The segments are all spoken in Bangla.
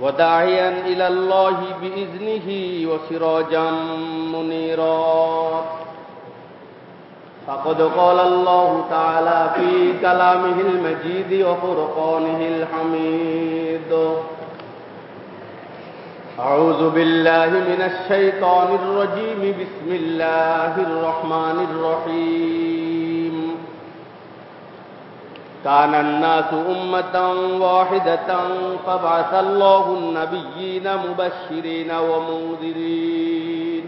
وداعيا إلى الله بإذنه وسراجا منيرا. فقد قال الله تعالى في كلامه المجيد وفرقانه الحميد. أعوذ بالله من الشيطان الرجيم. بسم الله الرحمن الرحيم. كان الناس أمة واحدة فبعث الله النبيين مبشرين ومنذرين.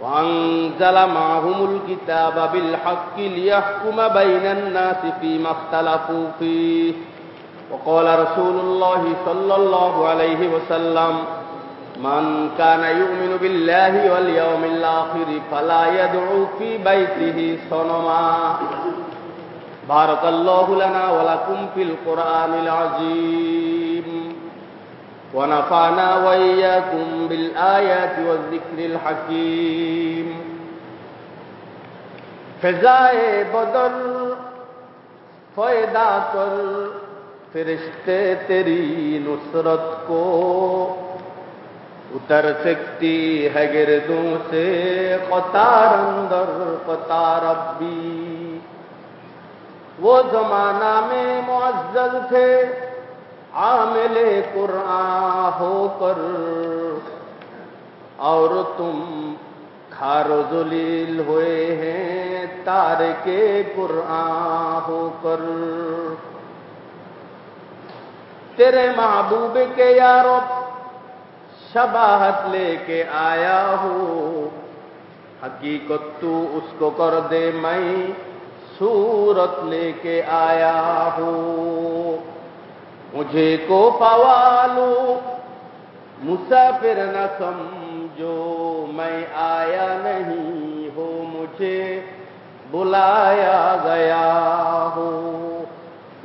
وأنزل معهم الكتاب بالحق ليحكم بين الناس فيما اختلفوا فيه. وقال رسول الله صلى الله عليه وسلم من كان يؤمن بالله واليوم الآخر فلا يدعو في بيته صنما. بارك الله لنا ولكم في القرآن العظيم. ونفعنا وإياكم بالآيات والذكر الحكيم. فضائے بدر فائدہ کر فرشتے تیری نصرت کو اتر سکتی ہے گردوں سے قطار اندر قطار ابی وہ زمانہ میں معزز تھے۔ عامل قرآن ہو کر۔ اور تم کھارو ذلیل ہوئے ہیں تار کے قرآن ہو کر۔ تیرے محبوب کے یارو، شباہت لے کے آیا ہو۔ حقیقت تو اس کو کر دے میں۔ सूरत লেকে আয়া হো মুঝে কো পালো মুসাফির না समझो, मैं আয়া नहीं হো মুঝে বুলায়া গয়া হো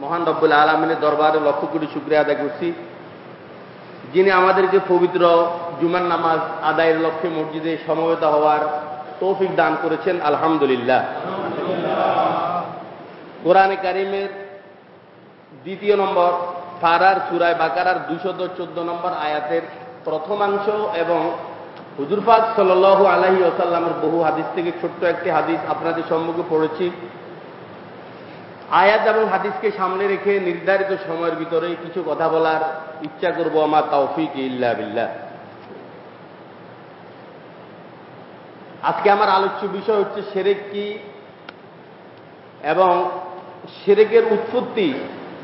মহান রব্বুল আলমিনের দরবারে লক্ষ কোটি শুক্রিয়া আদায় করছি যিনি আমাদেরকে পবিত্র জুমান নামাজ আদায়ের লক্ষ্যে মসজিদে সমবেত হওয়ার তৌফিক দান করেছেন, আলহামদুলিল্লাহ। কোরআনে কারিমের দ্বিতীয় নম্বর, ফারার সুরায় বাকারার দুশত চোদ্দ নম্বর আয়াতের প্রথমাংশ এবং হুজুরফাক সাল আলাহি আসাল্লামের বহু হাদিস থেকে ছোট্ট একটি হাদিস আপনাদের সম্মুখে পড়েছি। আয়াত এবং হাদিসকে সামনে রেখে নির্ধারিত সময়ের ভিতরে কিছু কথা বলার ইচ্ছা করব আমার তৌফিক ইল্লা বিল্লাহ। আজকে আমার আলোচ্য বিষয় হচ্ছে সেরেক কি এবং সেরেকের উৎপত্তি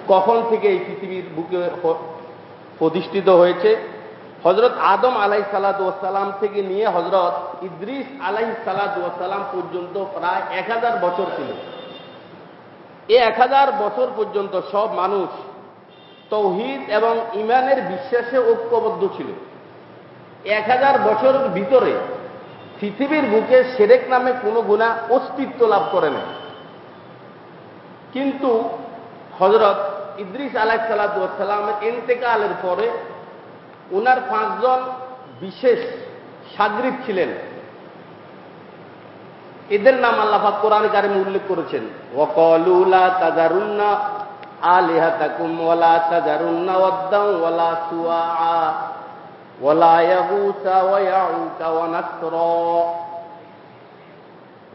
কখন থেকে এই পৃথিবীর বুকে প্রতিষ্ঠিত হয়েছে? হজরত আদম আলাই সালাদাম থেকে নিয়ে হজরত ইদ্রিস আলাই সালাদাম পর্যন্ত প্রায় এক হাজার বছর ছিল। এই এক হাজার বছর পর্যন্ত সব মানুষ তৌহিদ এবং ইমানের বিশ্বাসে ঐক্যবদ্ধ ছিল। এক হাজার বছরের ভিতরে পৃথিবীর বুকে সেরেক নামে কোনো গুণা অস্তিত্ব লাভ করে না কিন্তু হজরত ইদ্রিস আলাহিসাল্লামের ইন্তেকালের পরে ওনার পাঁচজন বিশেষ সাগরিক ছিলেন। এদের নাম আল্লাহাক কোরআন কারিমে উল্লেখ করেছেন ওকলুলা তাজারুন্না ইয়াউকা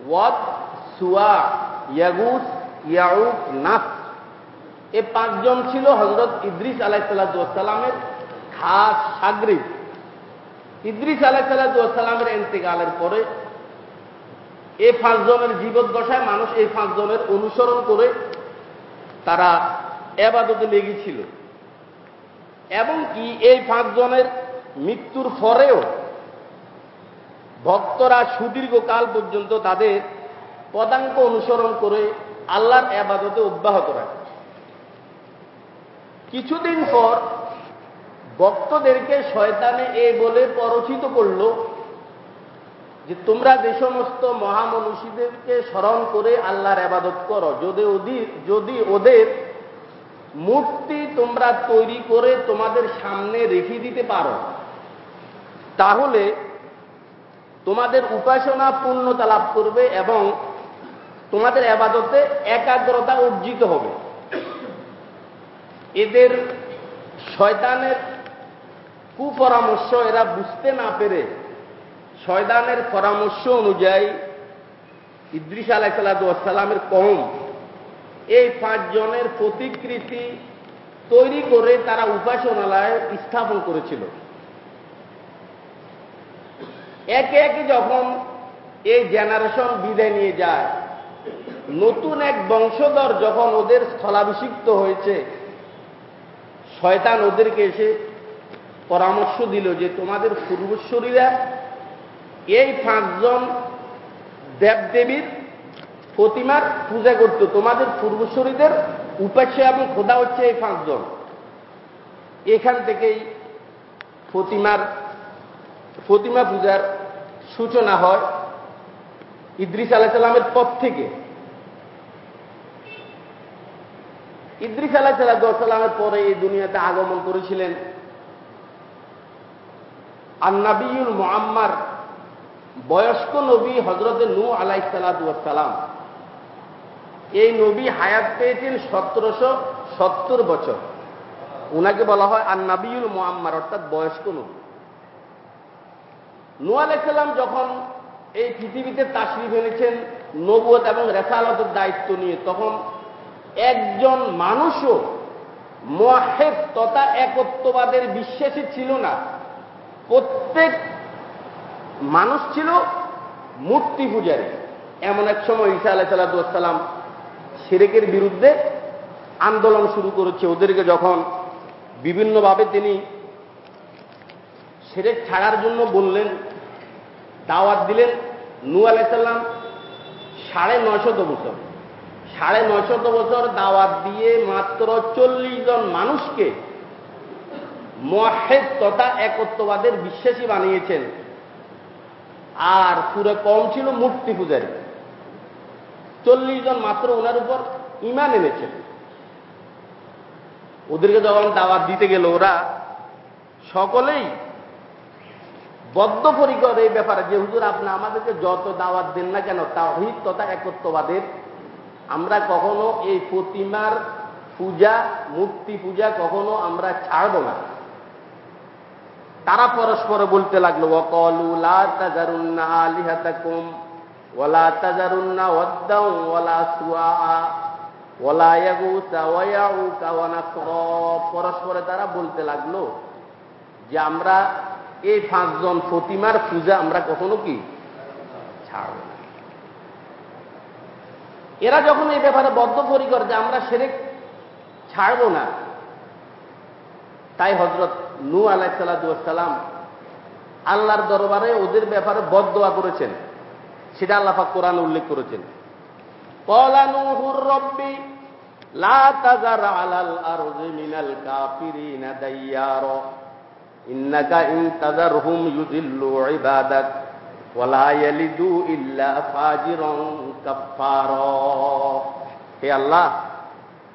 ওয়াদ সুয়া ইয়াগুস ইয়াউক নাস এ পাঁচজন ছিল হজরত ইদ্রিস আলাহিসাল্লামের খাস সাগরিক ইদ্রিস আলাহিসাল্লামের এন্তেকালের পরে এই পাঁচজনের জীবদ্দশায় মানুষ এই পাঁচজনের অনুসরণ করে তারা এবাদতে লেগেছিল। এবং কি এই পাঁচজনের মৃত্যুর পরেও ভক্তরা সুদীর্ঘকাল পর্যন্ত তাদের পদাঙ্ক অনুসরণ করে আল্লাহর আবাদতে অব্যাহত রাখে। কিছুদিন পর ভক্তদেরকে শয়তানে এ বলে পরচিত করল যে তোমরা যে সমস্ত মহামনুষীদেরকে স্মরণ করে আল্লাহর আবাদত করো, যদি যদি ওদের মূর্তি তোমরা তৈরি করে তোমাদের সামনে রেখে দিতে পারো, তাহলে তোমাদের উপাসনা পূর্ণতা লাভ করবে এবং তোমাদের আবাদতে একাগ্রতা অর্জিত হবে। এদের শয়তানের কুপরামর্শ এরা বুঝতে না পেরে, শয়তানের পরামর্শ অনুযায়ী ইদ্রিস আলাহ আলাইসাল্লামের কম এই পাঁচজনের প্রতিকৃতি তৈরি করে তারা উপাসনালয় স্থাপন করেছিল। একে একে যখন এই জেনারেশন বিদায় নিয়ে যায় নতুন এক বংশধর যখন ওদের স্থলাভিষিক্ত হয়েছে, শয়তান ওদেরকে এসে পরামর্শ দিল যে তোমাদের পূর্বশ্বরীরা এই পাঁচজন দেবদেবীর প্রতিমার পূজা করত। তোমাদের পূর্বশ্বরীদের উপাস্য এবং খোদা হচ্ছে এই পাঁচজন। এখান থেকেই প্রতিমার, প্রতিমা পূজার সূচনা হয়। ইদ্রিস আলাহিসাল্লামের পথ থেকে। ইদ্রিস আলাহিসাল্লামের পরে এই দুনিয়াতে আগমন করেছিলেন। আন্নাবিউল মোহাম্মার বয়স্ক নবী হজরত নু আলাইসালাম এই নবী হায়াত পেয়েছেন সতেরোশো সত্তর বছর। উনাকে বলা হয় আন্নাবিউল মোহাম্মার অর্থাৎ বয়স্ক নবী। নু আলাইসাল্লাম যখন এই পৃথিবীতে তাসরিফ এনেছেন নবুয়ত এবং রেসালতের দায়িত্ব নিয়ে। তখন একজন মানুষও মহেদ তথা একত্ববাদের বিশ্বাসী ছিল না। প্রত্যেক মানুষ ছিল মূর্তি পূজারী। এমন এক সময় ঈসা আলাহ সেরেকের বিরুদ্ধে আন্দোলন শুরু করেছে। ওদেরকে যখন বিভিন্নভাবে তিনি সেরেক ছাড়ার জন্য বললেন, দাওয়াত দিলেন নু আলাইসাল্লাম সাড়ে নয়শত বছর। সাড়ে নয়শত বছর দাওয়াত দিয়ে মাত্র চল্লিশ জন মানুষকে মহেদ তথা একত্ববাদের বিশ্বাসী বানিয়েছেন। আর পুরো কম ছিল মূর্তি পূজারী। চল্লিশ জন মাত্র ওনার উপর ইমান এনেছেন। ওদেরকে যখন দাওয়াত দিতে গেল, ওরা সকলেই বদ্ধপরিকর এই ব্যাপারে যে হুজুর আপনি আমাদেরকে যত দাওয়াত দেন না কেন তাহিদ তথা একত্ববাদের, আমরা কখনো এই প্রতিমার পূজা, মূর্তি পূজা কখনো আমরা ছাড়ব না। তারা পরস্পর বলতে লাগল ওকলু লা তাজারুন্না আলিহাতাকুম ওয়ালা তাজারুন্না ওয়াদ্দাউ ওয়ালা সুআ ওয়ালা ইয়াগুসা ওয়া ইয়াউকা পরস্পরে তারা বলতে লাগল যে, আমরা এই পাঁচজন প্রতিমার পূজা আমরা কখনো কি ছাড়ব এরা যখন এই ব্যাপারে বদ্ধপরিকর যে আমরা সেরেক ছাড়ব না, তাই হজরত নু আলাইসাল্লাম আল্লাহর দরবারে ওদের ব্যাপারে বদোয়া করেছেন। সেটা আল্লাহাক কোরআন উল্লেখ করেছেন। লা হে আল্লাহ,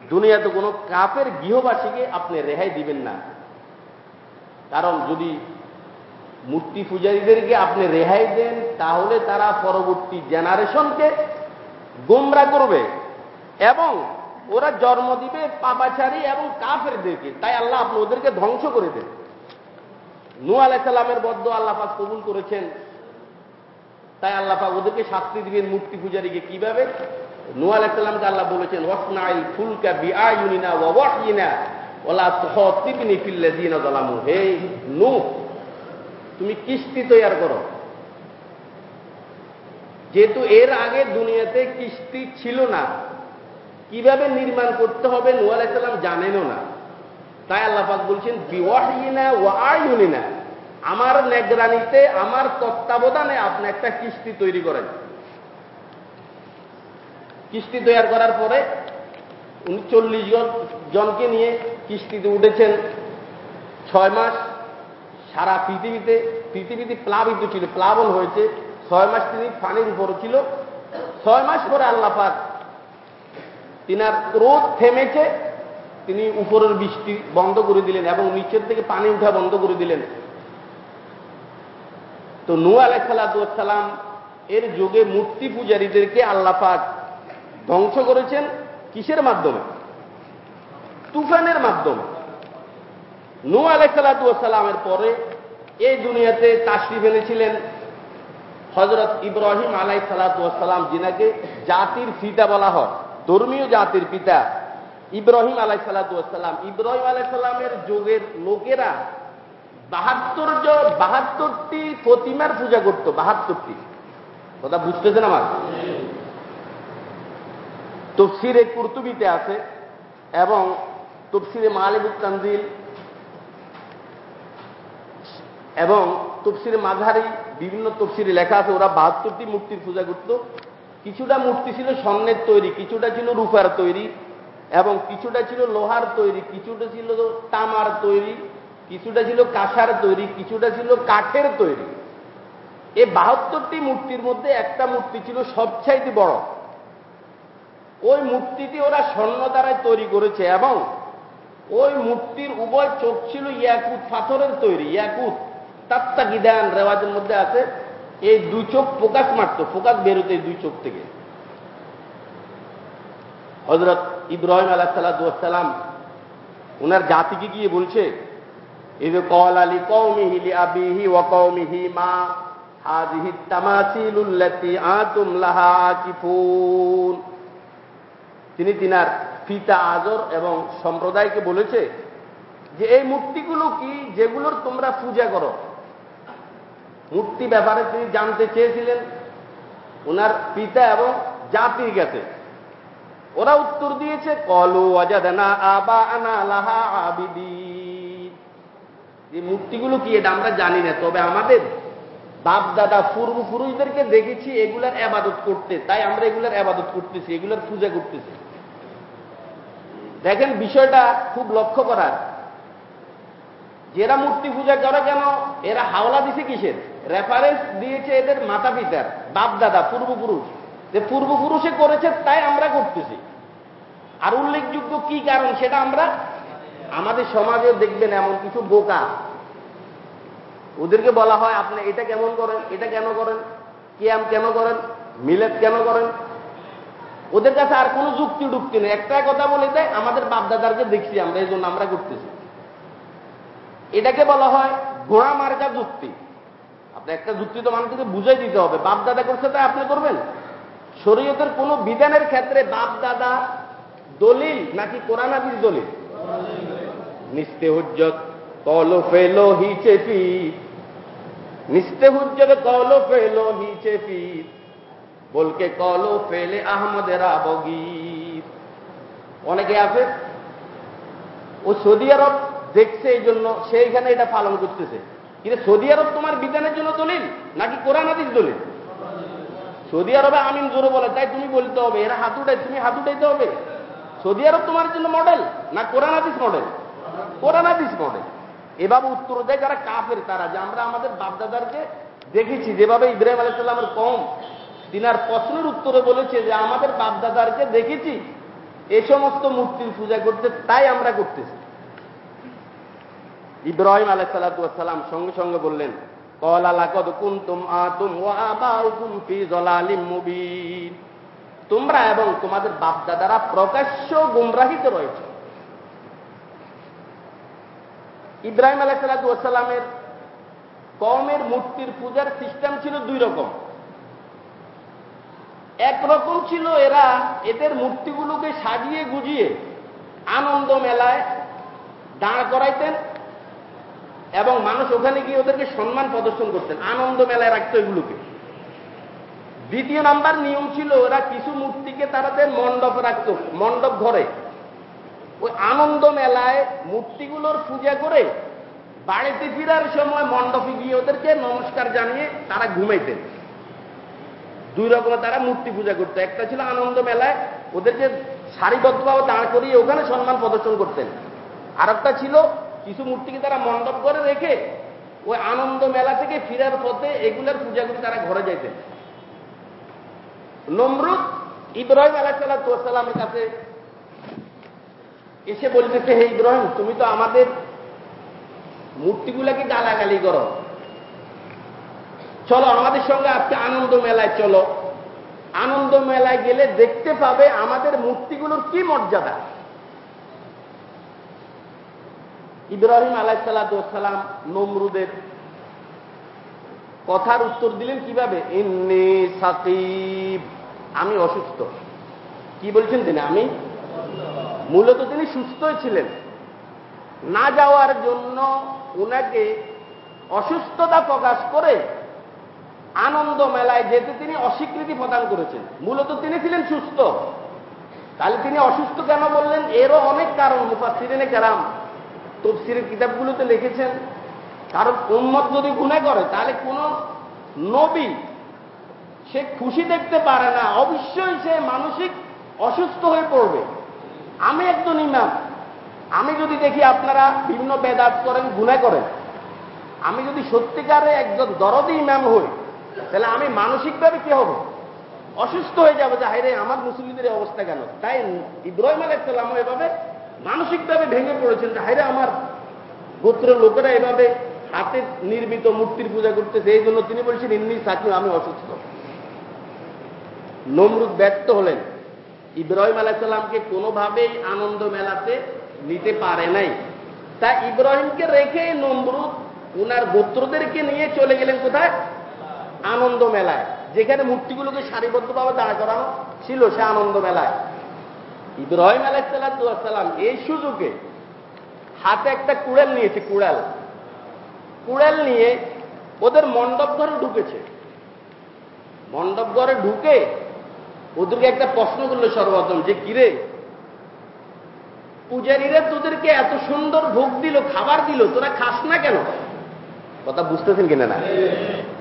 দুনিয়াতে কোনো কাপের গৃহবাসীকে আপনি রেহাই দিবেন না। কারণ যদি মূর্তি পূজারীদেরকে আপনি রেহাই দেন, তাহলে তারা পরবর্তী জেনারেশনকে গোমরা করবে এবং ওরা জন্ম দিবে পাপাচারী এবং কাফেরদেরকে। তাই আল্লাহ আপনি ওদেরকে ধ্বংস করে দেন। নু আলাইসাল্লামের বদ্ধ আল্লাপাক কবুল করেছেন। তাই আল্লাপাক ওদেরকে শাস্তি দিবেন মূর্তি পূজারীকে কীভাবে? নু আলাইসাল্লামকে আল্লাহ বলেছেন, ওয়াসনাইল ফুলকা বিআইউনিনা ওয়া ওয়াহিনা ওলা তহতিবনি ফিল্লাযিনা যালামু। হে নূহ, তুমি কিস্তি তৈয়ার করো। যেহেতু এর আগে দুনিয়াতে কিস্তি ছিল না, কীভাবে নির্মাণ করতে হবে নু আলাইসাল্লাম জানেনও না। তাই আল্লাহাক বলছেন বিওয়াহিনা ও আয়ুনিনা। আমার নেগরানিতে, আমার তত্ত্বাবধানে আপনি একটা কিস্তি তৈরি করেন। কিস্তি তৈরি করার পরে উনি চল্লিশ জন, জনকে নিয়ে কিস্তিতে উঠেছেন ছয় মাস। সারা পৃথিবীতে পৃথিবীতে প্লাবিত ছিল, প্লাবন হয়েছে। ছয় মাস তিনি পানির উপরে ছিল। ছয় মাস পরে আল্লাপাক তিনার ক্রোধ থেমেছে। তিনি উপরের বৃষ্টি বন্ধ করে দিলেন এবং নিচের থেকে পানি উঠা বন্ধ করে দিলেন। তো নু আলাইসাল্লাম এর যুগে মূর্তি পূজারীদেরকে আল্লাপাক ধ্বংস করেছেন কিসের মাধ্যমে? তুফানের মাধ্যমে। নু আলাইসাল্লামের পরে এই দুনিয়াতে তাশরিফ এনেছিলেন হজরত ইব্রাহিম আলাই সালাতাম যিনাকে জাতির পিতা বলা হয়, ধর্মীয় জাতির পিতা। ইব্রাহিম আলাই সালাতাম ইব্রাহিম আলাই সাল্লামের যুগের লোকেরা বাহাত্তর বাহাত্তরটি প্রতিমার পূজা করত, বাহাত্তরটি। কথা বুঝতেছেন আমার? তফসিরে কুর্তুবিতে আছে এবং তফসিরে মালিবুল তানজিল এবং তফসিরে মাঝারি বিভিন্ন তফসিরে লেখা আছে, ওরা বাহাত্তরটি মূর্তির পূজা করত। কিছুটা মূর্তি ছিল স্বর্ণের তৈরি, কিছুটা ছিল রূপার তৈরি। এবং কিছুটা ছিল লোহার তৈরি, কিছুটা ছিল তামার তৈরি, কিছুটা ছিল কাঁসার তৈরি, কিছুটা ছিল কাঠের তৈরি। এই বাহাত্তরটি মূর্তির মধ্যে একটা মূর্তি ছিল সবচাইতে বড়। ওই মূর্তিটি ওরা স্বর্ণ দ্বারায় তৈরি করেছে এবং ওই মূর্তির উভয় চোখ ছিল ইয়াকুত, পাথরের তৈরি, ইয়াকুত। তাত্তা গিদান রেওয়াজের মধ্যে আছে, এই দুই চোখ ফোকাস মারত, ফোকাস বেরোতে এই দুই চোখ থেকে। হজরত ইব্রাহিম আলাহ সালাম ওনার জাতিকে গিয়ে বলছে ইদ মা তিনি তিনার ফিতা আজর এবং সম্প্রদায়কে বলেছে যে, এই মূর্তিগুলো কি যেগুলোর তোমরা পূজা করো? মূর্তি ব্যাপারে তিনি জানতে চেয়েছিলেন ওনার পিতা এবং জাতির কাছে। ওরা উত্তর দিয়েছে, কলু অজাদানা আবা আনা লাহা আবিদি যে মূর্তিগুলো কি এটা আমরা জানি না, তবে আমাদের বাপ দাদা পূর্বপুরুষদেরকে দেখেছি এগুলার আবাদত করতে, তাই আমরা এগুলার আবাদত করতেছি, এগুলার পূজা করতেছি। দেখেন বিষয়টা খুব লক্ষ্য করার। যেরা মূর্তি পূজা করে কেন? এরা হাওলা দিছে কিসের? রেফারেন্স দিয়েছে এদের মাতা পিতার বাপ দাদা পূর্বপুরুষ যে পূর্বপুরুষে করেছে তাই আমরা করতেছি। আর উল্লেখযোগ্য কি কারণ সেটা আমরা আমাদের সমাজে দেখবেন এমন কিছু বোকা। ওদেরকে বলা হয়, আপনি এটা কেমন করেন, এটা কেন করেন, কিয়াম কেন করেন মিলেট কেন করেন? ওদের কাছে আর কোনো যুক্তি ডুক্তি নেই। একটা কথা বলে দেয়, আমাদের বাপদাদারকে দেখছি আমরা, এই জন্য আমরা করতেছি। এটাকে বলা হয় ঘোড়া মার্কা যুক্তি। আপনি একটা যুক্তি তো মানুষকে বুঝাই দিতে হবে। বাপদাদা করছে তাই আপনি করবেন? শরীয়তের কোন বিধানের ক্ষেত্রে বাপ দাদা দলিল নাকি কোরআনাদির দলিল? নিস্তে হুজ্জত কল ফেলো হি চেপি। নিস্তে হুজ্জত কল ফেলো হি চেপি। বলকে কলো ফেলে আহমদের আবগীর। অনেকে আছে, ও সৌদি আরব দেখছে এই জন্য সেইখানে এটা পালন করতেছে। কিন্তু সৌদি আরব তোমার বিধানের জন্য দলিল নাকি কোরআন আদিস দলিল? সৌদি আরবে আমিন জোরে বলে, তাই তুমি বলতে হবে, এরা হাত উঠাই তুমি হাত উঠাইতে হবে। সৌদি আরব তোমার জন্য মডেল না কোরআন আদিস মডেল কোরআন আদিস মডেল এভাবে উত্তর দেয় যারা কাফের, তারা যে আমরা আমাদের বাপদাদারকে দেখেছি, যেভাবে ইব্রাহিম আলাইসাল্লামের কম, তিনার প্রশ্নের উত্তরে বলেছে যে আমাদের বাপদাদারকে দেখেছি, এ সমস্ত মূর্তির পূজা করতে, তাই আমরা করতেছি। ইব্রাহিম আলাইসাল্লাম সঙ্গে সঙ্গে বললেন তোমরা এবং তোমাদের বাপদাদারা প্রকাশ্য গুমরাহিতে রয়েছে। ইব্রাহিম আলাইসাল্লামের কমের মূর্তির পূজার সিস্টেম ছিল দুই রকম। একরকম ছিল এরা এদের মূর্তিগুলোকে সাজিয়ে গুজিয়ে আনন্দ মেলায় দাঁড় করাইতেন এবং মানুষ ওখানে গিয়ে ওদেরকে সম্মান প্রদর্শন করতেন, আনন্দ মেলায় রাখতো এগুলোকে। দ্বিতীয় নাম্বার নিয়ম ছিল, ওরা কিছু মূর্তিকে তারাদের মণ্ডপ রাখত, মণ্ডপ ঘরে। ওই আনন্দ মেলায় মূর্তিগুলোর পূজা করে বাড়িতে ফিরার সময় মণ্ডপে গিয়ে ওদেরকে নমস্কার জানিয়ে তারা ঘুমাইতেন। দুই রকমের তারা মূর্তি পূজা করতো, একটা ছিল আনন্দ মেলায় ওদেরকে সারিবদ্ধভাবে দাঁড় করিয়ে ওখানে সম্মান প্রদর্শন করতেন। আর একটা ছিল কিছু মূর্তিকে তারা মণ্ডপ করে রেখে ওই আনন্দ মেলা থেকে ফিরার পথে এগুলোর পূজা করে তারা ঘরে যাইতেন। নমরুদ ইব্রাহিম আলাহিসাল্লামের কাছে এসে বলতেছে, হে ইব্রাহিম, তুমি তো আমাদের মূর্তিগুলাকে গালাগালি করো। চলো আমাদের সঙ্গে আজকে আনন্দ মেলায় চলো। আনন্দ মেলায় গেলে দেখতে পাবে আমাদের মূর্তিগুলোর কি মর্যাদা। ইব্রাহিম আলাইসাল্লাম নমরুদের কথার উত্তর দিলেন কীভাবে? ইন্নি সাকিব। আমি অসুস্থ। কি বলছেন তিনি? আমি? মূলত তিনি সুস্থই ছিলেন। না যাওয়ার জন্য উনাকে অসুস্থতা প্রকাশ করে আনন্দ মেলায় যেতে তিনি অস্বীকৃতি প্রদান করেছেন। মূলত তিনি ছিলেন সুস্থ। তাহলে তিনি অসুস্থ কেন বললেন? এরও অনেক কারণ মুফাসিরিনে কারাম তফসিরের কিতাবগুলোতে লিখেছেন, কারণ উন্মত যদি গুণে করে, তাহলে কোন নবী সে খুশি দেখতে পারে না, অবশ্যই সে মানসিক অসুস্থ হয়ে পড়বে। আমি একজন ইমাম, আমি যদি দেখি আপনারা বিভিন্ন বেদাত করেন গুণে করেন, আমি যদি সত্যিকারে একজন দরদি ইমাম হই, তাহলে আমি মানসিকভাবে কি হব? অসুস্থ হয়ে যাব যে হাইরে আমার মুসলিমদের অবস্থা কেন? তাই ইব্রাহিম আলাইসাল্লাম এভাবে মানসিকভাবে ভেঙে পড়েছেন যে হাইরে আমার গোত্রের লোকেরা এভাবে হাতে নির্মিত মূর্তির পূজা করতেছে, এই জন্য তিনি বলছেন, ইন্নি সাকিম আমি অসুস্থ। নমরুদ ব্যর্থ হলেন। ইব্রাহিম আলাইসাল্লামকে কোনোভাবেই আনন্দ মেলাতে নিতে পারে নাই। তা ইব্রাহিমকে রেখে নমরুদ উনার গোত্রদেরকে নিয়ে চলে গেলেন কোথায়? আনন্দ মেলায়, যেখানে মূর্তিগুলোকে সারিবদ্ধভাবে দাঁড়া করানো ছিল সে আনন্দ মেলায়। ইব্রাহিম আলাইসাল্লাম এই সুযোগে হাতে একটা কুড়াল নিয়েছে কুড়াল। কুড়াল নিয়ে ওদের মণ্ডপ ঘরে ঢুকেছে। মণ্ডপ ঘরে ঢুকে ওদেরকে একটা প্রশ্ন করল সর্বপ্রথম যে কিরে পূজারীরা তোদেরকে এত সুন্দর ভোগ দিল খাবার দিল তোরা খাস না কেন? কথা বুঝতেছেন কিনা না?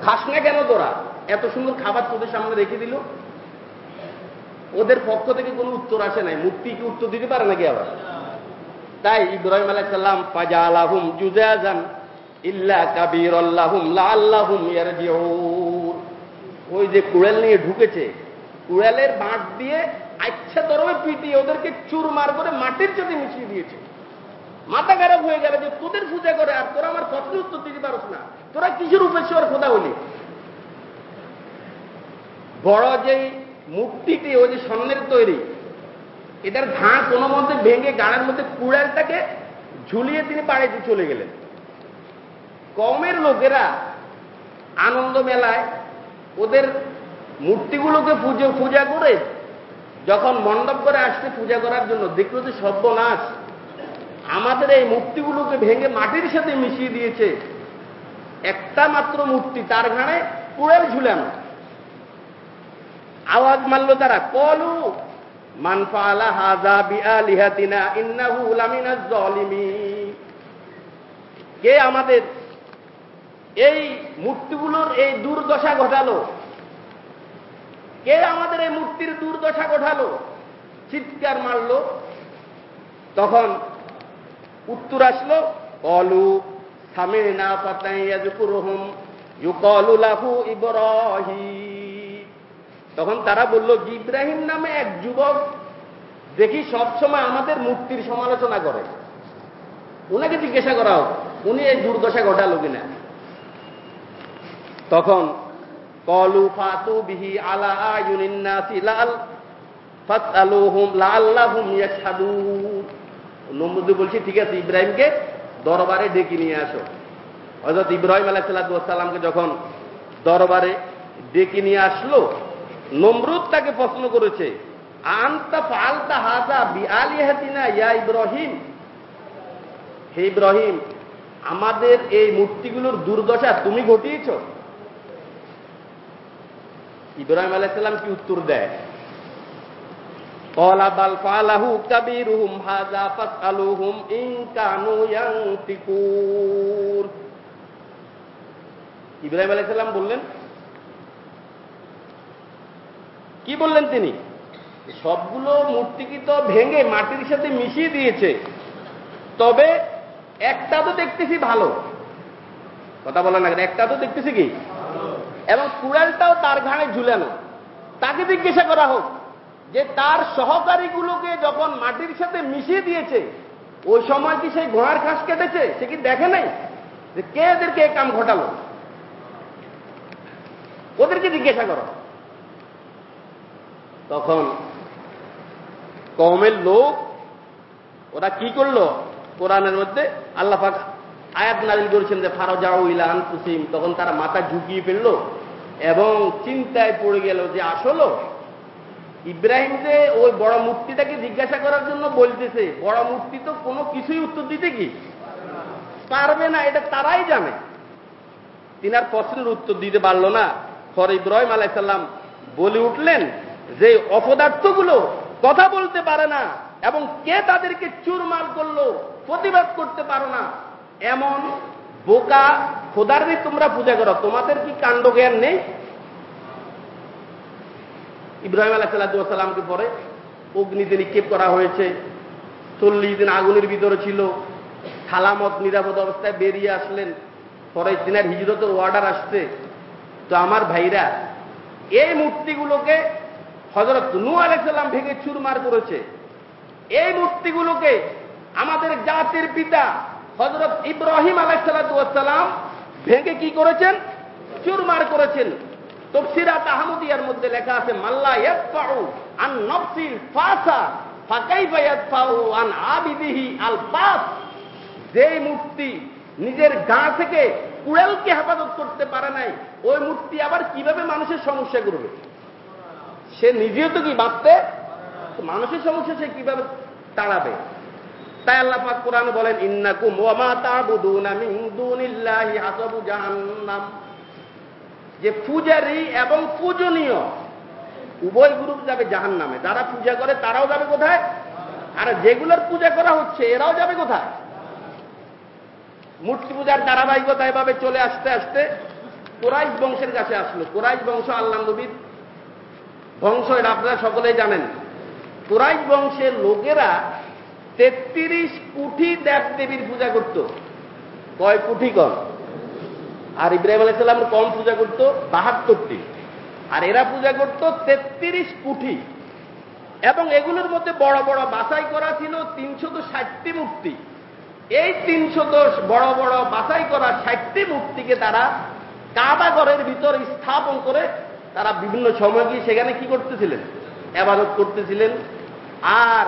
খাস না কেন তোরা? এত সুন্দর খাবার তোদের সামনে রেখে দিল? ওদের পক্ষ থেকে কোনো উত্তর আসে নাই। মূর্তি কি উত্তর দিতে পারে নাকি আবার? তাই ইব্রাহিম আলাইসাল্লাম পাজা আলাহুম জুজাজান ইল্লা কাবির আল্লাহুম লাল্লাহুম ওই যে কুড়াল নিয়ে ঢুকেছে, কুড়ালের বাঁট দিয়ে আচ্ছা তরবে পিটিয়ে ওদেরকে চুরমার করে মাটির সাথে মিশিয়ে দিয়েছে। মাথা খারাপ হয়ে গেল যে তোদের পূজা করে আর তোরা আমার প্রশ্ন উত্তর দিতে পারস না। তোরা কিসের উপেশ্বর খোদা হলি? বড় যেই মূর্তিটি ওই যে স্বর্ণের তৈরি। এটার ঘাঁ কোনো মধ্যে ভেঙে গাড়ার মধ্যে কুড়ালটাকে ঝুলিয়ে তিনি বাড়িতে চলে গেলেন। কমের লোকেরা আনন্দ মেলায় ওদের মূর্তিগুলোকে পুজো, পূজা করে যখন মণ্ডপ করে আসছে পূজা করার জন্য, দেখল যে সর্বনাশ। আমাদের এই মূর্তিগুলোকে ভেঙে মাটির সাথে মিশিয়ে দিয়েছে। একটা মাত্র মূর্তি, তার ঘাড়ে কুড়াল ঝুলানো। আওয়াজ মারল তারা, কলু মানফালা হাজা জলিমি কে আমাদের এই মূর্তিগুলোর এই দুর্দশা ঘটালো? কে আমাদের এই মূর্তির দুর্দশা ঘটালো? চিৎকার মারল। তখন উত্তর আসলো, কলু সামে না পাতাইয়াজুকুরহুম ইউকলু লাহু ইব্রাহিম। তখন তারা বলল, ইব্রাহিম নামে এক যুবক দেখি সবসময় আমাদের মূর্তির সমালোচনা করে। উনাকে জিজ্ঞাসা করা হোক, উনি এই দুর্দশা ঘটালো কিনা? তখন, কলু ফাতু বিহি আলা আয়ুনিন্নাসি লাল ফাসআলুহুম লাআল্লাহুম ইয়াশহাদুন। নমরুদ বলছি, ঠিক আছে, ইব্রাহিমকে দরবারে ডেকে নিয়ে আসো। হযরত ইব্রাহিম আলাইহিস সালামকে যখন দরবারে ডেকে নিয়ে আসলো নমরুদ তাকে প্রশ্ন করেছে। আন্তা ফালতা হাজা বিআলিহাতিনা ইয়া ইব্রাহিম। হে ইব্রাহিম, আমাদের এই মূর্তিগুলোর দুর্দশা তুমি ঘটিয়েছ? ইব্রাহিম আলাইসাল্লাম কি উত্তর দেয়? ইব্রাহিম আলাইসাল্লাম বললেন কি বললেন তিনি? সবগুলো মূর্তিকে তো ভেঙে মাটির সাথে মিশিয়ে দিয়েছে। তবে একটা তো দেখতেছি ভালো। কথা বলা না, একটা তো দেখতেছি কি? এবং কুড়ালটাও তার ঘাড়ে ঝুলানো। তাকে জিজ্ঞাসা করা হোক যে তার সহকারীগুলোকে যখন মাটির সাথে মিশিয়ে দিয়েছে, ওই সময় কি সেই ঘোড়ার ঘাস কেটেছে? সে কি দেখে নাই? যে কে এদেরকে কাম ঘটালো? ওদেরকে জিজ্ঞাসা করো। তখন কমের লোক, ওরা কি করল? কোরআনের মধ্যে আল্লাহ পাক আয়াত নাজিল করেছেন যে ফারো যাও ইলান কুসিম তখন তারা মাথা ঝুঁকিয়ে ফেলল এবং চিন্তায় পড়ে গেল যে, আসলো ইব্রাহিম যে ওই বড় মূর্তিটাকে জিজ্ঞাসা করার জন্য বলতেছে, বড় মূর্তি তো কোনো কিছুই উত্তর দিতে কি? পারবে না, এটা তারাই জানে। তিনার প্রশ্নের উত্তর দিতে পারল না। পরে ইব্রাহিম আলাইসাল্লাম বলে উঠলেন যে অপদার্থগুলো কথা বলতে পারে না এবং কে তাদেরকে চুরমার করল, প্রতিবাদ করতে পারো না, এমন বোকা খোদারই তোমরা পূজা করো। তোমাদের কি কাণ্ড জ্ঞান নেই? ইব্রাহিম আলাহিসাল্লামকে পরে অগ্নিতে নিক্ষেপ করা হয়েছে। চল্লিশ দিন আগুনের ভিতরে ছিল। থালামত নিরাপদ অবস্থায় বেরিয়ে আসলেন। পরের তিনার হিজরতের অর্ডার আসছে। তো আমার ভাইরা, এই মূর্তিগুলোকে হজরত নু আলাইসাল্লাম ভেঙে চুরমার করেছে। এই মূর্তিগুলোকে আমাদের জাতির পিতা হজরত ইব্রাহিম আলাইসাল্লাম ভেঙে কি করেছেন? চুরমার করেছেন। তফসিরাত আহমদিয়ার মধ্যে লেখা আছে, মাল্লা আন নফসিল ফাসা আন আবিদিহি আল মূর্তি নিজের গা থেকে কুড়ালকে হেফাজত করতে পারে নাই, ওই মূর্তি আবার কীভাবে মানুষের সমস্যা করবে সে নিজেও তো কি ভাবতে মানুষের সমস্যা সে কীভাবে তাড়াবে? তাই আল্লাহ পাক কোরআন বলেন, ইন্নাকুম ওয়া মা তা'বুদুনা জাহান্নাম। যে পূজারী এবং পূজনীয়, উভয় গ্রুপ যাবে জাহান নামে যারা পূজা করে, তারাও যাবে কোথায়? আর যেগুলোর পূজা করা হচ্ছে, এরাও যাবে কোথায়? মূর্তি পূজার ধারাবাহিকতা এভাবে চলে আসতে আসতে কোরাইশ বংশের কাছে আসলো। কোরাইশ বংশ আল্লাহ নবীর বংশ এটা আপনারা সকলেই জানেন। কোরাইশ বংশের লোকেরা তেত্রিশ কোটি দেব দেবীর পূজা করত। কয় কোটি কম আর ইব্রাহিম আলাইসাল্লাম কম পূজা করত? বাহাত্তরটি। আর এরা পূজা করত তেত্রিশ কোটি এবং এগুলোর মধ্যে বড় বড় বাছাই করা ছিল তিনশত ষাটটি মূর্তি। এই তিনশত বড় বড় বাছাই করা ষাটটি মূর্তিকে তারা কাবাগরের ভিতর স্থাপন করে তারা বিভিন্ন সময় গিয়ে সেখানে কি করতেছিলেন? আবাদত করতেছিলেন। আর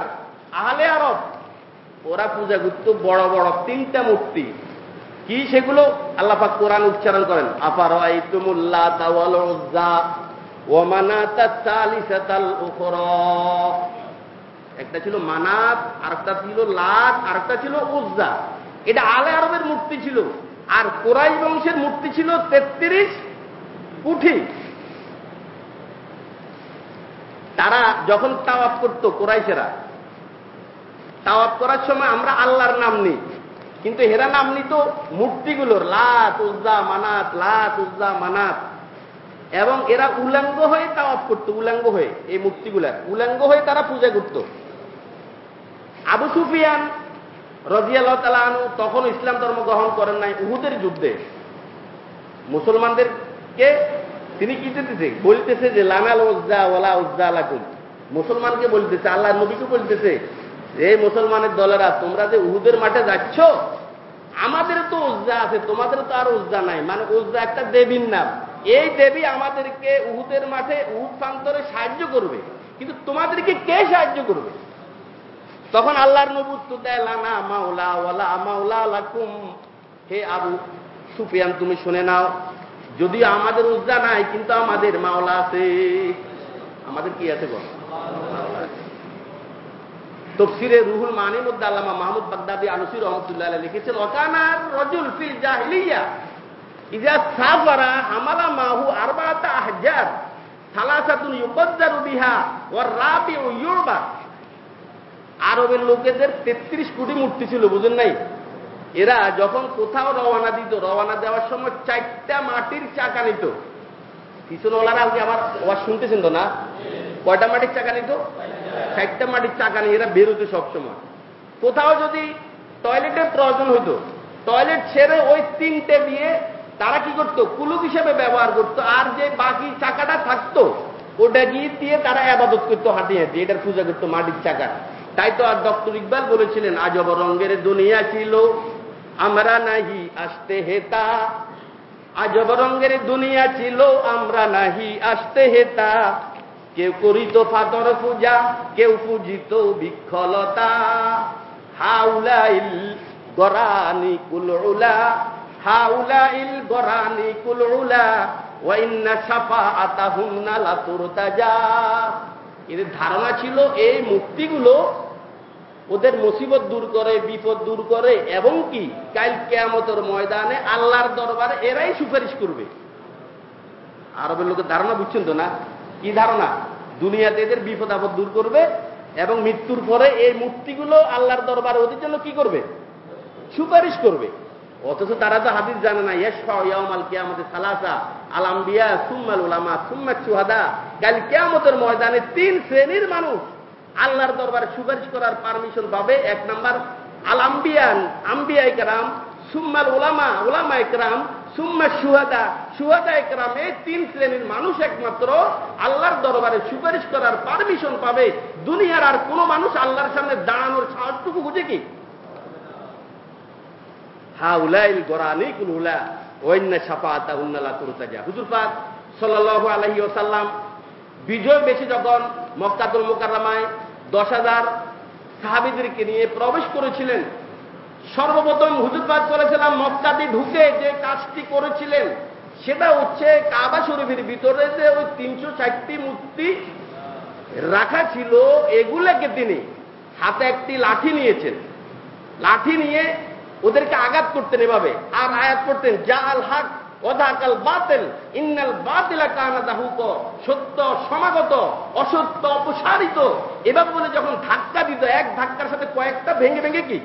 আহলে আরব, ওরা পূজা করত বড় বড় তিনটা মূর্তি। কি সেগুলো? আল্লাপাক কোরআন উচ্চারণ করেন আফার একটা ছিল মানাত, আরেকটা ছিল লাট আরেকটা ছিল উজ্জা। এটা আলে আরবের মূর্তি ছিল। আর কোরাই বংশের মূর্তি ছিল তেত্রিশ কুঠি। তারা যখন তাওয়াপ করত কোরাইশেরা তাওয়াপ করার সময় আমরা আল্লাহর নাম নিই। কিন্তু হেরা নাম নিত মূর্তিগুলোর, লাত উজ্জা মানাত, লাত উজ্জা মানাত। এবং এরা উলাঙ্গ হয়ে তাওয়াফ করতো, উলাঙ্গ হয়ে এই মূর্তিগুলার উলাঙ্গ হয়ে তারা পূজা করত। আবু সুফিয়ান রজিয়াল্লাহ তালানু তখন ইসলাম ধর্ম গ্রহণ করেন নাই উহুদের যুদ্ধে। মুসলমানদেরকে তিনি কি দিতেছে বলতেছে যে, লানাল উজ্জা ওলা উজ্জা আলাকুম মুসলমানকে বলতেছে, আল্লাহ নবীকে বলতেছে এই মুসলমানের দলেরা, তোমরা যে উহুদের মাঠে যাচ্ছ, আমাদের তো উজ্জা আছে, তোমাদের তো আর উজ্জা নাই। মানে উজ্জা একটা দেবীর নাম। এই দেবী আমাদেরকে উহুদের মাঠে, উহুদ প্রান্তরে সাহায্য করবে। কিন্তু তোমাদেরকে কে সাহায্য করবে? তখন আল্লাহর নবুত্ব দেয়, লানা মাওলা ওয়ালা মাওলা লাকুম। হে আবু সুফিয়ান, তুমি শুনে নাও। যদিও আমাদের উজ্জা নাই, কিন্তু আমাদের মাওলা আছে। আমাদের কি আছে বল? তফসিরে রুহুল মানির মধ্যে আল্লামা মাহমুদ বাগদাদি আনুসির রহমতুল্লাহ লিখেছেন অকানার রজুল ফিল জাহিলিয়া ইজা সাফারা হামালা মাহু আরবাতা আহজার সালাসাতুন ইউবাজ্জারু বিহা ওয়ার রাবিউ ইউরবা। আরবের লোকেদের তেত্রিশ কোটি মূর্তি ছিল, বুঝেন নাই? এরা যখন কোথাও রওনা দিত, রওনা দেওয়ার সময় চারটা মাটির চাকা নিত। পিছনওয়ালারা আজকে আমার আবার শুনতেছেন তো না? কয়টা মাটির চাকা নিত? চারটা মাটির চাকা নিয়ে এরা বেরোতো সবসময়। কোথাও যদি টয়লেটের প্রয়োজন হইতো, টয়লেট ছেড়ে ওই তিনটে দিয়ে তারা কি করতো? কুলুক হিসেবে ব্যবহার করতো, আর যে বাকি চাকাটা থাকতো, ওটা গিয়ে দিয়ে তারা আবাদত করতো হাঁটি হাঁটি, এটার পূজা করতো মাটির চাকা। তাই তো আর ডক্টর ইকবাল বলেছিলেন আজব রঙ্গের দুনিয়া ছিল আমরা নাহি আসতে হেতা। আজব রঙ্গের দুনিয়া ছিল, আমরা নাহি আসতে হেতা। কেউ করিত ফাতর পূজা, কেউ পূজিত বিক্ষলতা হাউলাইল গরানি কুলউলা হাউলাইল গরানি কুলউলা ওয়াইন্না সাফা আতাহুন্না লাতুরতাজা। এদের ধারণা ছিল, এই মূর্তিগুলো ওদের মুসিবত দূর করে, বিপদ দূর করে, এবং কি? কাল কেয়ামতের ময়দানে আল্লাহর দরবারে এরাই সুপারিশ করবে। আরবের লোকের ধারণা বুঝছেন তো না? কি ধারণা? দুনিয়াতে এদের বিপদ আপদ দূর করবে, এবং মৃত্যুর পরে এই মূর্তিগুলো আল্লাহর দরবারে ওদের জন্য কি করবে? সুপারিশ করবে। অথচ তারা তো হাদিস জানে না ইয়ামাল কেয়ামতের সালাসা আলাম্বিয়া সুম্মাল উলামা সুম্মা চুহাদা কাল কেয়ামতের ময়দানে তিন শ্রেণির মানুষ আল্লাহর দরবারে সুপারিশ করার পারমিশন পাবে। এক নাম্বার আলাম্বিয়ান আম্বিয়া একরাম সুম্মাল ওলামা ওলামা একরাম সুম্মা সুহাদা সুহাদা একরাম এই তিন শ্রেণির মানুষ একমাত্র আল্লাহর দরবারে সুপারিশ করার পারমিশন পাবে। দুনিয়ার আর কোন মানুষ আল্লাহর সামনে দাঁড়ানোর সাহসটুকু বুঝে কি? হা উলাইল গরানি কুলুলা ওয়াইন্য সাফাতা উন্নালা তুরতাজা। হুজুর পাক সাল্লাল্লাহু আলাইহি ওয়াসাল্লাম, বিজয় বেশি যখন মক্কাতুল মোকাররামায় দশ হাজার সাহাবিদেরকে নিয়ে প্রবেশ করেছিলেন। সর্বপ্রথম হুজুরপাত করেছিলাম, মক্কাতে ঢুকে যে কাজটি করেছিলেন, সেটা হচ্ছে কাবা শরীফের ভিতরে যে ওই তিনশো ষাটটি মূর্তি রাখা ছিল, এগুলোকে তিনি হাতে একটি লাঠি নিয়েছেন। লাঠি নিয়ে ওদেরকে আঘাত করতেন এভাবে। আর আয়াত করতেন যা আল হাক অদাকাল বাতেল, ইন্নাল বাতিলা কানা দাহুক, সত্য সমাগত, অসত্য অপসারিত। এভাবে বলে যখন ধাক্কা দিত, এক ধাক্কার সাথে কয়েকটা ভেঙে ভেঙে কি?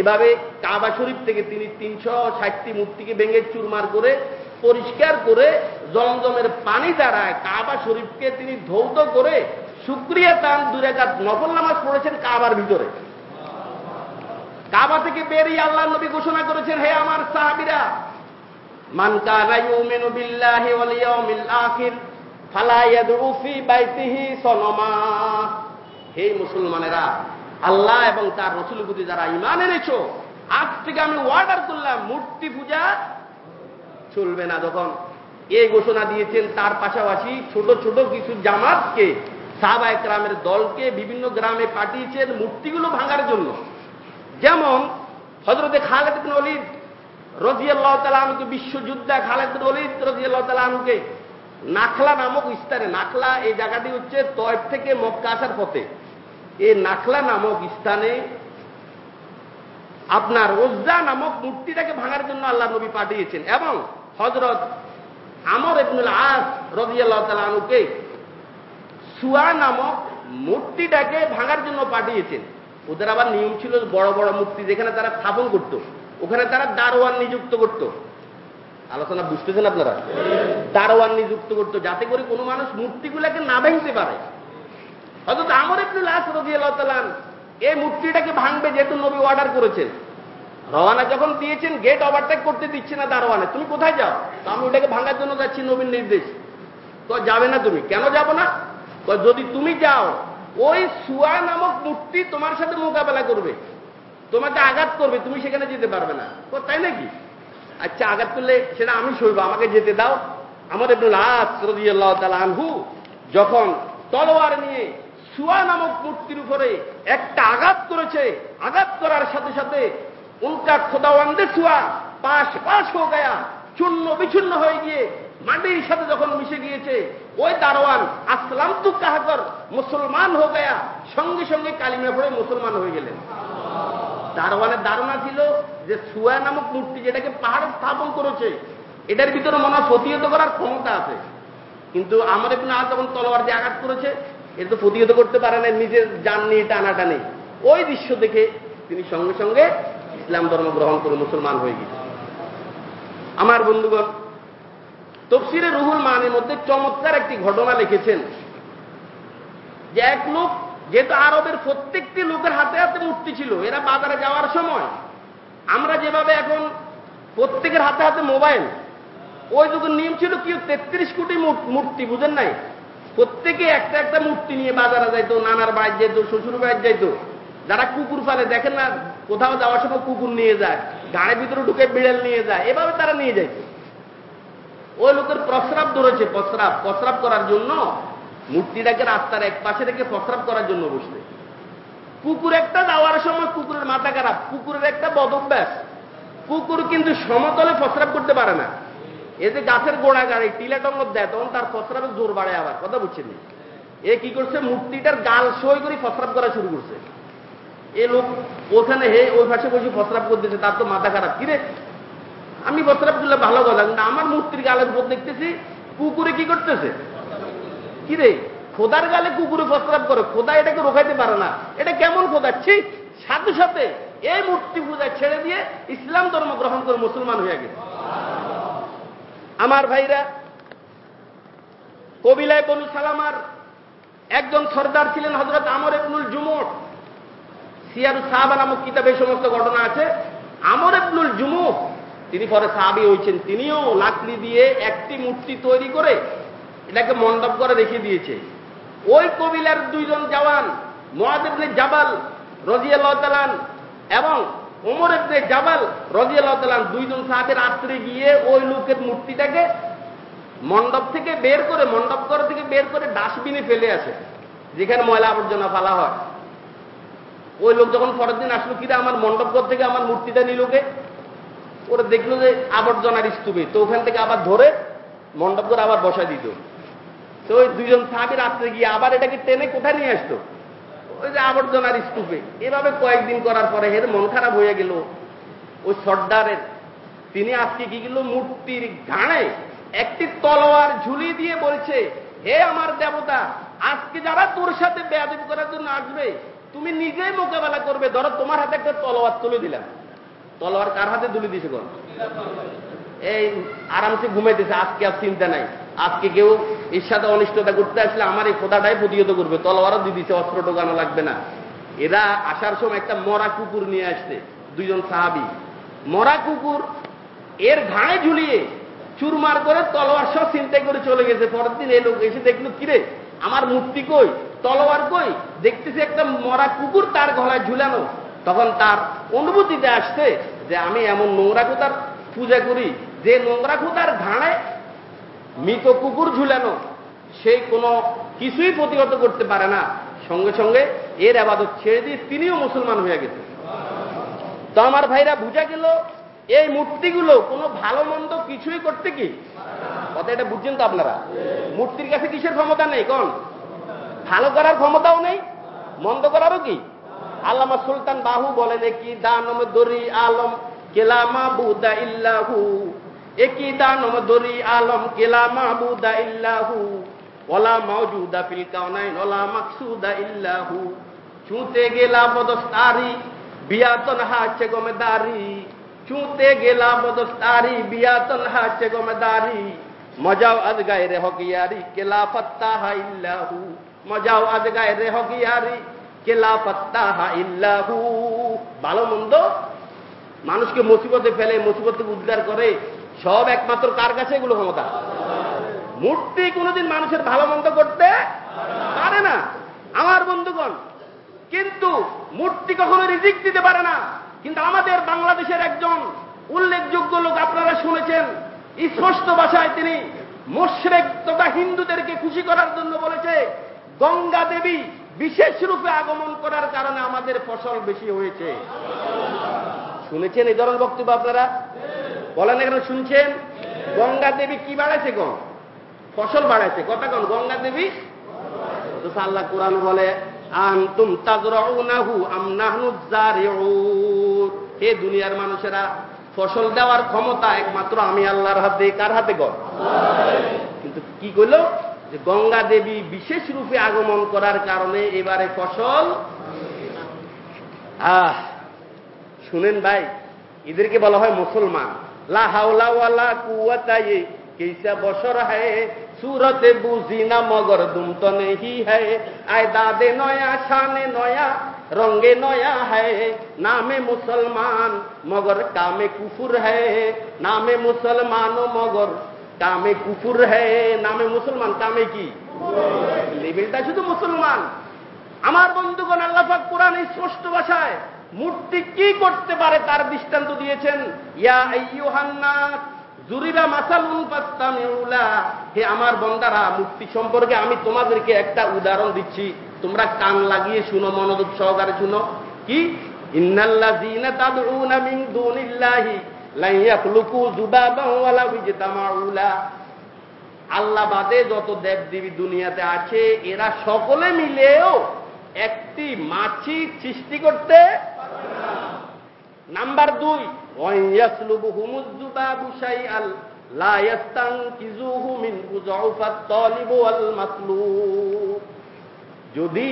এভাবে কাবা শরীফ থেকে তিনি তিনশো ষাটটি মূর্তিকে ভেঙে চুরমার করে, পরিষ্কার করে, জমজমের পানি দ্বারা কাবা শরীফকে তিনি ধৌত করে, সুক্রিয়া তান দুরেকাত নফল নামাজ পড়েছেন কাবার ভিতরে। কাবা থেকে বেরিয়ে আল্লাহ নবী ঘোষণা করেছেন, হে আমার সাহাবিরা মান কানা ইউমিনু বিল্লাহি ওয়াল ইয়াউমিল আখির ফালা ইয়াদউ ফি বাইতিহি হে মুসলমানেরা, আল্লাহ এবং তার রসুলের প্রতি যারা ইমান এনেছো, আজ থেকে আমি অর্ডার করলাম, মূর্তি পূজা চলবে না যখন। এই ঘোষণা দিয়েছেন তার পাশাপাশি ছোট ছোট কিছু জামাতকে, সাহাবা একরামের দলকে বিভিন্ন গ্রামে পাঠিয়েছেন মূর্তিগুলো ভাঙার জন্য। যেমন হজরতে খালেদ বিন অলিদ রজিয়াল্লাহ তালানুকে বিশ্বযুদ্ধা খালেদ অলিদ রজিয়াল্লাহ তালানুকে নাখলা নামক স্থানে, নাখলা এই জায়গাটি হচ্ছে তয়েব থেকে মক্কা আসার পথে। এই নাখলা নামক স্থানে আপনার ওজ্জা নামক মূর্তিটাকে ভাঙার জন্য আল্লাহ নবী পাঠিয়েছেন এবং হজরত আমর ইবনুল আস রবিআল্লাহ তালুকে সুয়া নামক মূর্তিটাকে ভাঙার জন্য পাঠিয়েছেন। ওদের আবার নিয়ম ছিল বড় বড় মূর্তি যেখানে তারা স্থাপন করত। ওখানে তারা দারোয়ান নিযুক্ত করত। আলোচনা বুঝতেছেন আপনারা? দারোয়ান নিযুক্ত করত, যাতে করে কোনো মানুষ মূর্তিগুলোকে না ভেঙতে পারে। অথচ আমর ইবনুল আস রবিআল্লাহ তালান এই মূর্তিটাকে ভাঙবে যেহেতু নবী অর্ডার করেছেন। রওয়ানা যখন দিয়েছেন গেট ওভারটেক করতে দিচ্ছে না দারোয়ানে। তুমি কোথায় যাও? তো আমি ওটাকে ভাঙার জন্য যাচ্ছি নবীন নির্দেশ। তো যাবে না তুমি। কেন যাব না? যদি তুমি যাও, ওই সুয়া নামক মূর্তি তোমার সাথে মোকাবেলা করবে। তোমাকে আঘাত করবে, তুমি সেখানে যেতে পারবে না। তাই নাকি? আচ্ছা আঘাত করলে সেটা আমি সইব, আমাকে যেতে দাও। আমার একটু আনহু যখন তলোয়ার নিয়ে সুয়া নামক মূর্তির উপরে একটা আঘাত করেছে, আঘাত করার সাথে সাথে উনকা খোদাওয়ান্দে সুয়া পাশ পাশ হয়ে গয়া, চূর্ণ বিচ্ছিন্ন হয়ে গিয়ে মাটির সাথে যখন মিশে গিয়েছে, ওই দারোয়ান আসলাম তু কাহাকর, মুসলমান হয়ে গয়া, সঙ্গে সঙ্গে কালিমা পড়ে মুসলমান হয়ে গেলেন। দারোয়ানের ধারণা ছিল যে সুয়া নামক মূর্তি যেটাকে পাহাড়ে স্থাপন করেছে এটার ভিতরে মনে হয় প্রতিহত করার ক্ষমতা আছে। কিন্তু আমার একটু না যখন তলোয়ার দিয়ে আঘাত করেছে এটা তো প্রতিহত করতে পারে না নিজের যান নিয়ে টানাটানি। ওই দৃশ্য দেখে তিনি সঙ্গে সঙ্গে ইসলাম ধর্ম গ্রহণ করে মুসলমান হয়ে গেছে। আমার বন্ধুগণ, তফসিরে রুহুল মানের মধ্যে চমৎকার একটি ঘটনা লিখেছেন যে এক লোক যেহেতু আরবের প্রত্যেকটি লোকের হাতে হাতে মূর্তি ছিল, এরা বাজারে যাওয়ার সময় আমরা যেভাবে এখন প্রত্যেকের হাতে হাতে মোবাইল, ওই যুগের নিয়ম ছিল কি, তেত্রিশ কোটি মূর্তি, বুঝেন নাই? প্রত্যেকে একটা একটা মূর্তি নিয়ে বাজারে যাইতো, নানার বাড়ি যাইতো, শ্বশুর বাড়ি যাইতো। যারা কুকুর ফালে দেখেন না, কোথাও যাওয়ার সময় কুকুর নিয়ে যায়, গাড়ির ভিতরে ঢুকে বিড়াল নিয়ে যায়, এভাবে তারা নিয়ে যাইত। ওই লোকের প্রস্রাব ধরেছে, প্রস্রাব প্রস্রাব করার জন্য মূর্তিটাকে রাস্তার এক পাশে রেখে প্রস্রাব করার জন্য বসলে। কুকুর একটা যাওয়ার সময় কুকুরের মাথা খারাপ, কুকুরের একটা বদভ্যাস কুকুর কিন্তু সমতলে প্রস্রাব করতে পারে না। এই যে গাছের গোড়া গাড়ি, টিলা দেয়, তখন তার প্রস্রাবের জোর বাড়ে আবার, কথা বুঝছেন এ কি করছে? মূর্তিটার গাল সই করে প্রস্রাব করা শুরু করছে। এ লোক ওখানে হে ওই পাশে বসে প্রস্রাব করতেছে, তার তো মাথা খারাপ। কিরে? আমি প্রস্রাব করলে ভালো কথা, কিন্তু আমার মূর্তির গালের উপর দেখতেছি কুকুরে কি করতেছে? কিরে, খোদার গালে কুকুরে প্রস্রাব করে, খোদা এটাকে রোখাইতে পারে না। এটা কেমন খোদাচ্ছি সাথে সাথে এই মূর্তি পূজা ছেড়ে দিয়ে ইসলাম ধর্ম গ্রহণ করে মুসলমান হয়ে গেছে। আমার ভাইরা, কবিলায় বনু সালামার একজন সর্দার ছিলেন হজরত আমর এবনুল জুমুর। সিয়ারু সাহাবা নামক কিতাবে সমস্ত ঘটনা আছে। আমর এবনুল জুমুক তিনি পরে সাহাবি হয়েছেন, তিনিও লাকড়ি দিয়ে একটি মূর্তি তৈরি করে এটাকে মণ্ডপ করে রেখে দিয়েছে। ওই কবিলার দুইজন জওয়ান মহাদেবনে জাবাল রজিয়াল্লাহ তালান এবং ওমর এবনে জাবাল রজিয়াল্লাহ তালান দুইজন সাহাবের রাত্রে গিয়ে ওই লোকের মূর্তিটাকে মণ্ডপ থেকে বের করে, মণ্ডপ করে থেকে বের করে ডাস্টবিনে ফেলে আসে, যেখানে ময়লা আবর্জনা ফেলা হয়। ওই লোক যখন পরের দিন আসলো কিনা আমার মণ্ডপ ঘর থেকে আমার মূর্তিটা নিলোকে ওরা দেখল যে আবর্জনার স্তূপে। তো ওখান থেকে আবার ধরে মণ্ডপ করে আবার বসা দিত। তো ওই দুইজন সাহাবি রাত্রে গিয়ে আবার এটাকে টেনে কোথায় নিয়ে আসতো? ওই যে আবর্জনার স্তূপে। এভাবে কয়েকদিন করার পরে হের মন খারাপ হয়ে গেল। ওই সর্দারের, তিনি আজকে কি গেল? মূর্তির ঘাড়ে একটি তলোয়ার ঝুলি দিয়ে বলছে, হে আমার দেবতা, আজকে যারা তোর সাথে বেয়াদব করার জন্য আসবে, তুমি নিজেই মোকাবেলা করবে। ধরো তোমার হাতে একটা তলোয়ার তুলে দিলাম। তলোয়ার কার হাতে তুলে দিছে কোন? এই আরামসে ঘুমাইতেছে আজকে আর চিন্তা নাই। আজকে কেউ সাথে অনিষ্টতা করতে আসলে আমার এই খোদাটাই প্রতিহত করবে, তলোয়ারও দিয়ে দিছে, অস্ত্র টোকানো লাগবে না। এরা আসার সময় একটা মরা কুকুর নিয়ে আসছে, দুইজন সাহাবি। মরা কুকুর এর ঘাড়ে ঝুলিয়ে চুরমার করে তলোয়ার সব চিন্তাই করে চলে গেছে। পরের দিন এই লোক এসে দেখল, কিরে, আমার মূর্তি কই? তলোয়ার কই? দেখতেছি একটা মরা কুকুর তার গলায় ঝুলানো। তখন তার অনুভূতিতে আসছে যে, আমি এমন নোংরা কোথার পূজা করি যে নোংরা খুঁতার ঘাড়ে মৃত কুকুর ঝুলানো সেই কোনো কিছুই প্রতিহত করতে পারে না। সঙ্গে সঙ্গে এর আবাদত ছেড়ে দিয়ে তিনিও মুসলমান হয়ে গেছে তো আমার ভাইরা, বুঝা গেল এই মূর্তিগুলো কোনো ভালো মন্দ কিছুই করতে কি? কথা এটা বুঝছেন তো আপনারা? মূর্তির কাছে কিসের ক্ষমতা নেই কোন? ভালো করার ক্ষমতাও নেই, মন্দ করারও কি? আল্লামা সুলতান বাহু বলেন কি দানম দরি আলম, কেলামা বুদা ইল্লাহু একই দানম দরি আলম কেলামা বুদা ইল্লাহু, ওলা মাউজুদা ফিল কাউনাইন ওলা মাকসুদা ইল্লাহু। ছুঁতে গেলা বদস্তারি, বিয়াতন হাচ্ছে গমেদারি। ছুঁতে গেলা বদস্তারি, বিয়াতন হাচ্ছে গমেদারি। মজাও আজ গায়ে রে হকিয়ারি, কেলা ফত্তা হা ইল্লাহু। মজাও আজ গায়ে রে হকিয়ারি, কেলা ফত্তা হা ইল্লাহু। ভালো মন্দ? মানুষকে মুসিবতে ফেলে মুসিবত থেকে উদ্ধার করে সব একমাত্র কার কাছে এগুলো ক্ষমতা। মূর্তি কোনোদিন মানুষের ভালো মন্দ করতে পারে না। আমার বন্ধুগণ, কিন্তু মূর্তি কখনো রিজিক দিতে পারে না। কিন্তু আমাদের বাংলাদেশের একজন উল্লেখযোগ্য লোক আপনারা শুনেছেন, স্পষ্ট ভাষায় তিনি মোশরেক তথা হিন্দুদেরকে খুশি করার জন্য বলেছে, গঙ্গা দেবী বিশেষ রূপে আগমন করার কারণে আমাদের ফসল বেশি হয়েছে। শুনেছেন এই ধরনের বক্তব্য আপনারা? বলেন এখানে শুনছেন? গঙ্গা দেবী কি বাড়াইছে গণ ফসল বাড়াইছে। কথা কন, গঙ্গা দেবী? তো আল্লাহ কোরআন বলে, আনতুম তাজরাউনাহু আম হে দুনিয়ার মানুষেরা, ফসল দেওয়ার ক্ষমতা একমাত্র আমি আল্লাহর হাতে, কার হাতে কর কিন্তু কি করল যে গঙ্গা দেবী বিশেষ রূপে আগমন করার কারণে এবারে ফসল আহ, শুনেন ভাই, এদেরকে বলা হয় মুসলমান। লা হাওলা ওয়ালা কুওয়াতা ये कैसा बशर है सूरत बूझी ना मगर दुम तो नहीं है आय दादे नया शाने नया रंगे नया है नामे मुसलमान मगर कामे कुफुर है नामे मुसलमान मगर কামে কুকুর হ্যাঁ নামে মুসলমান কামে কি লেভেলটা শুধু মুসলমান আমার বন্ধুগণ আল্লাহাক কোরআন স্পষ্ট ভাষায় মূর্তি কি করতে পারে তার দৃষ্টান্ত দিয়েছেন? জুরিবা মাসালুন ফাস্তামিউলা। হে আমার বন্দারা, মূর্তি সম্পর্কে আমি তোমাদেরকে একটা উদাহরণ দিচ্ছি। তোমরা কান লাগিয়ে শুনো, মনোযোগ সহকারে শুনো। কি? আল্লাহ বাদে যত দেব দেবী দুনিয়াতে আছে, এরা সকলে মিলেও একটি মাছি সৃষ্টি করতে নাম্বার দুই যদি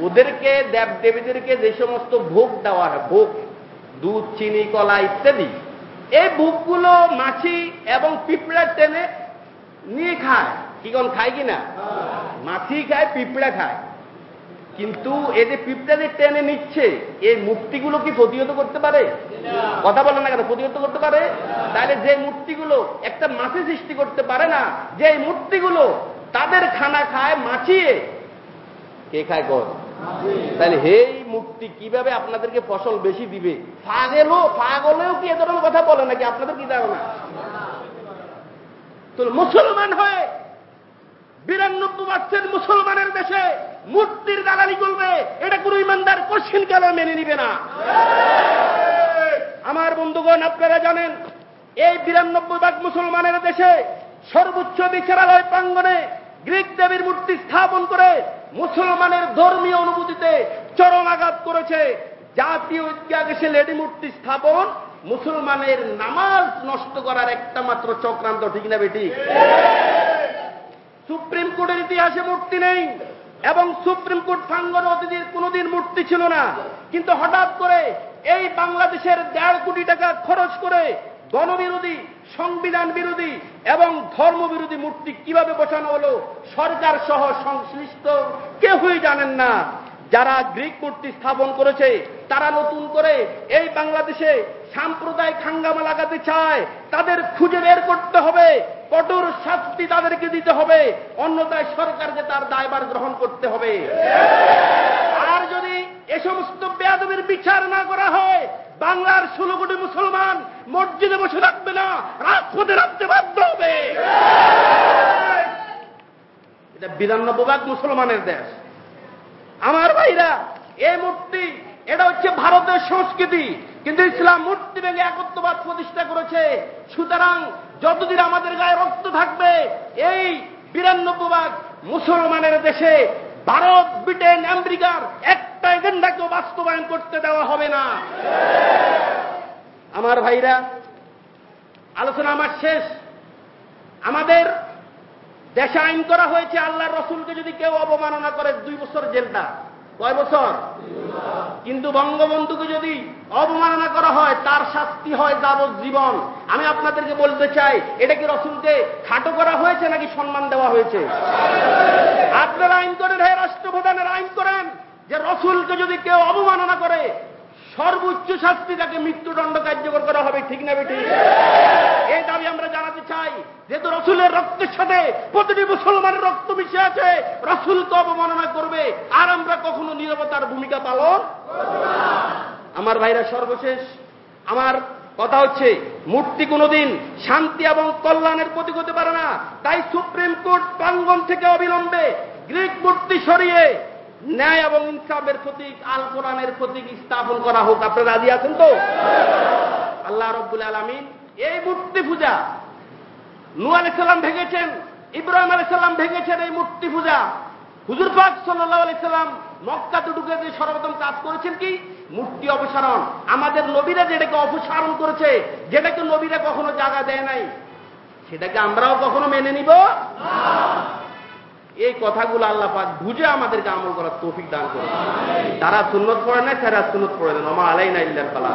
ওদেরকে দেব দেবীদেরকে যে সমস্ত ভোগ দেওয়া হয় ভোগ দুধ চিনি কলা ইত্যাদি এই ভোগগুলো মাছি এবং পিঁপড়া টেনে নিয়ে খায়। কি কোন খায় কিনা মাছি খায় পিঁপড়া খায়। কিন্তু এই যে পিঁপড়া যে টেনে নিচ্ছে, এই মূর্তিগুলো কি প্রতিহত করতে পারে? কথা বলে না কেন, প্রতিহত করতে পারে? তাহলে যে মূর্তিগুলো একটা মাছি সৃষ্টি করতে পারে না যে মূর্তিগুলো তাদের খানা খায় মাছিয়ে, কে খায় কর? তাহলে হেই মূর্তি কীভাবে আপনাদেরকে ফসল বেশি দিবে? ফাগেলও ফাগলেও কি এ ধরনের কথা বলে নাকি? আপনাদের কি ধারণা? তো মুসলমান হয়ে বিরানব্বই পার্সেন্ট মুসলমানের দেশে মূর্তির দালালি করবে। এটা কোন ইমানদার কোশ্চিন কেন মেনে নিবে না? আমার বন্ধুগণ, আপনারা জানেন, এই বিরানব্বই ভাগ মুসলমানের দেশে সর্বোচ্চ বিচারালয় প্রাঙ্গনে গ্রিক দেবীর মূর্তি স্থাপন করে মুসলমানের ধর্মীয় অনুভূতিতে চরম আঘাত করেছে। জাতীয় ঈদগাহ এসে লেডি মূর্তি স্থাপন মুসলমানের নামাজ নষ্ট করার একটা মাত্র চক্রান্ত, ঠিক না বেটি? সুপ্রিম কোর্টের ইতিহাসে মূর্তি নেই। এবং সুপ্রিম কোর্ট প্রাঙ্গন অতিথির কোনদিন মূর্তি ছিল না। কিন্তু হঠাৎ করে এই বাংলাদেশের দেড় কোটি টাকা খরচ করে গণবিরোধী, সংবিধান বিরোধী এবং ধর্মবিরোধী মূর্তি কীভাবে বসানো হলো, সরকার সহ সংশ্লিষ্ট কেউই জানেন না। যারা গ্রিক মূর্তি স্থাপন করেছে, তারা নতুন করে এই বাংলাদেশে সাম্প্রদায়িক হাঙ্গামা লাগাতে চায়। তাদের খুঁজে বের করতে হবে, কঠোর শাস্তি তাদেরকে দিতে হবে। অন্যথায় সরকারকে তার দায়বার গ্রহণ করতে হবে। আর যদি এ সমস্ত বেয়াদবের বিচার না করা হয়, বাংলার ষোলো কোটি মুসলমান মসজিদে বসে রাখবে না, রাজপথে রাখতে বাধ্য হবে। এটা বিরানব্বই ভাগ মুসলমানের দেশ। আমার ভাইরা, এই মূর্তি, এটা হচ্ছে ভারতের সংস্কৃতি, কিন্তু ইসলাম মূর্তি ভেঙে একত্রবাদ প্রতিষ্ঠা করেছে। সুতরাং যতদিন আমাদের গায়ে রক্ত থাকবে, এই বিরানব্বই ভাগ মুসলমানের দেশে ভারত, ব্রিটেন, আমেরিকার একটা এজেন্ডাকেও বাস্তবায়ন করতে দেওয়া হবে না। আমার ভাইরা, আলোচনা আমার শেষ। আমাদের দেশে আইন করা হয়েছে, আল্লাহর রসুলকে যদি কেউ অবমাননা করে, দুই বছর জেলটা কয় বছর? কিন্তু বঙ্গবন্ধুকে যদি অবমাননা করা হয়, তার শাস্তি হয় যাবজ্জীবন। আমি আপনাদেরকে বলতে চাই, এটা কি রসুলকে খাটো করা হয়েছে নাকি সম্মান দেওয়া হয়েছে? আপনারা আইন করেন, হে রাষ্ট্রপ্রধানের, আইন করেন যে রসুলকে যদি কেউ অবমাননা করে সর্বোচ্চ শাস্তি তাকে মৃত্যুদণ্ড কার্যকর করা হবে ঠিক না বেটি এই দাবি আমরা জানাতে চাই যেহেতু রসুলের রক্তের সাথে প্রতিটি মুসলমানের রক্ত মিশে আছে রসুল রসুলকে অবমাননা করবে আর আমরা কখনো নিরবতার ভূমিকা পালন আমার ভাইরা সর্বশেষ আমার কথা হচ্ছে মূর্তি কোনোদিন শান্তি এবং কল্যাণের প্রতীক হতে পারে না। তাই সুপ্রিম কোর্ট প্রাঙ্গন থেকে অবিলম্বে গ্রিক মূর্তি সরিয়ে ন্যায় এবং ইনসাফের প্রতীক, আল কোরআনের প্রতীক স্থাপন করা হোক। আপনারা রাজি আছেন তো? আল্লাহ রব্বুল আলমিন এই মূর্তি পূজা নু আলাইসাল্লাম ভেঙেছেন, ইব্রাহিম আলাইসাল্লাম ভেঙেছেন এই মূর্তি পূজা। হুজুর পাক সাল্লাহ আলাইসাল্লাম মক্কাতে ঢুকে যে সর্বপ্রথম কাজ করেছেন কি? মূর্তি অপসারণ। আমাদের নবীরা যেটাকে অপসারণ করেছে, যেটাকে নবীরা কখনো জায়গা দেয় নাই, সেটাকে আমরাও কখনো মেনে নিব? এই কথাগুলো আল্লাহ পাক বুঝে আমাদেরকে আমল করার তৌফিক দান করে তারা সুন্নত পড়ে না তারা সুন্নত পড়ে না। আমার আলাই না ইল্লার পালা